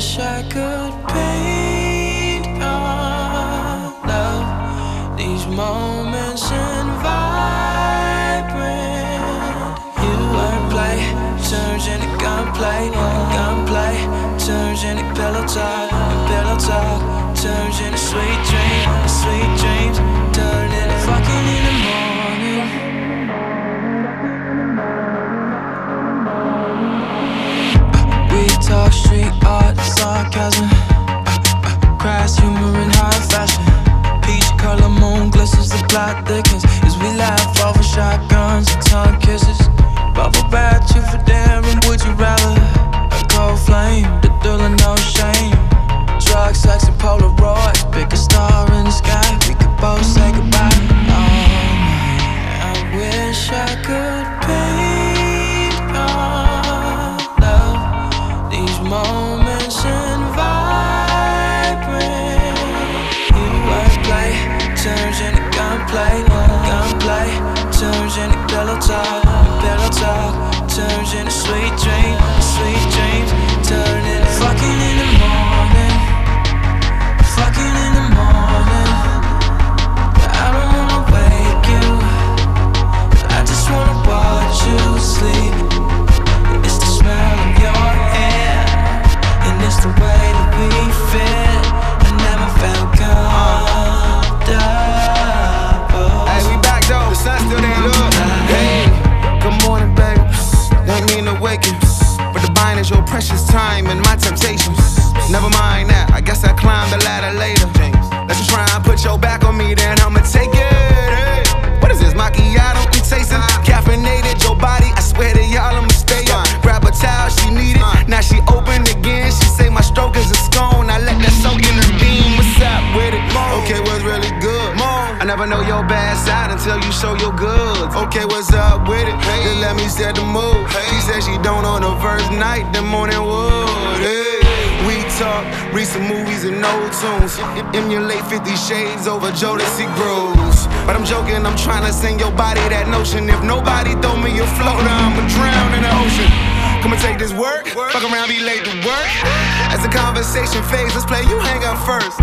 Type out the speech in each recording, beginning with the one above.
wish I could paint our love. These moments in vibrant. You wordplay turns into gunplay, gunplay turns into pillow talk, pillow talk turns into sweet dreams, sweet dreams plot as we laugh over shotguns and tongue kisses. Talk, pillow talk. Turns into sweet dreams, precious time and my temptations. Never mind that. I guess I climb the ladder later. Let's try and put your back on me, then I'ma never know your bad side until you show your goods. Okay, what's up with it? Just let me set the mood. Hey. She said she don't on the first night, the morning wood. Hey. We talk, read some movies and old tunes. Emulate 50 shades over Jodeci grooves. But I'm joking, I'm trying to sing your body that notion. If nobody throw me a floater, I'ma drown. Come and take this work, fuck around, be late to work. As the conversation fades, let's play you hang up first.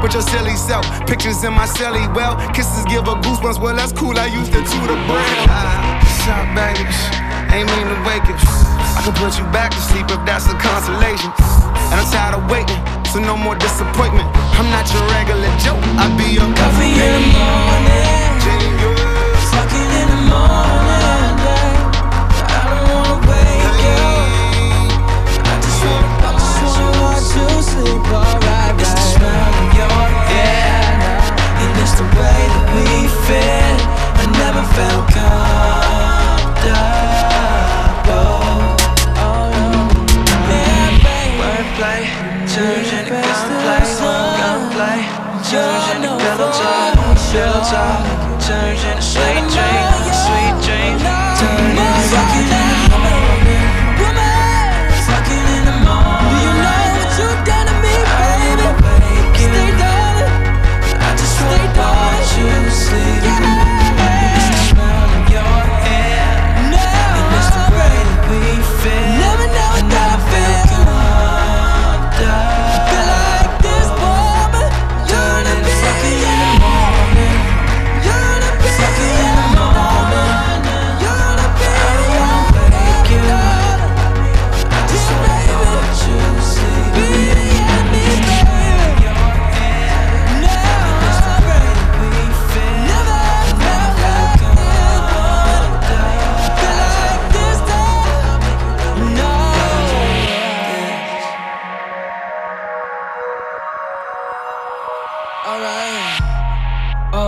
Put your silly self, pictures in my celly. Well, kisses give her goosebumps. Well, that's cool. I used to toot a braille. Shot baby, ain't mean to wake you. I can put you back to sleep if that's a consolation. And I'm tired of waiting, so no more disappointment. I'm not your regular joke. I'll be your Coffee in the morning, Wordplay turns into gunplay, gunplay. Turns into pillow talk, pillow talk turns into sweet dreams,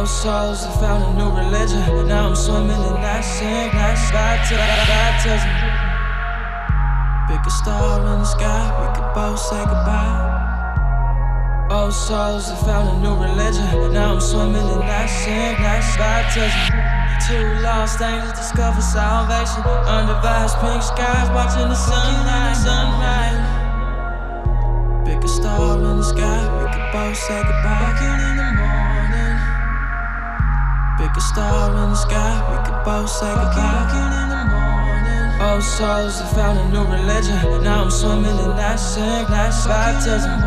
Old souls have found a new religion. Now I'm swimming in that sink, that baptism. Pick a star in the sky, we could both say goodbye. Old souls have found a new religion. Now I'm swimming in that sink, that baptism. Two lost angels discover salvation under vast pink skies, watching the sunrise, sunrise. Pick a star in the sky, we could both say goodbye. Star in the sky, we could both say goodbye. Old souls have found a new religion. Now I'm swimming in that sink, that baptism.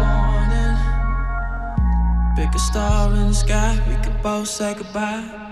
Pick a star in the sky, we could both say goodbye.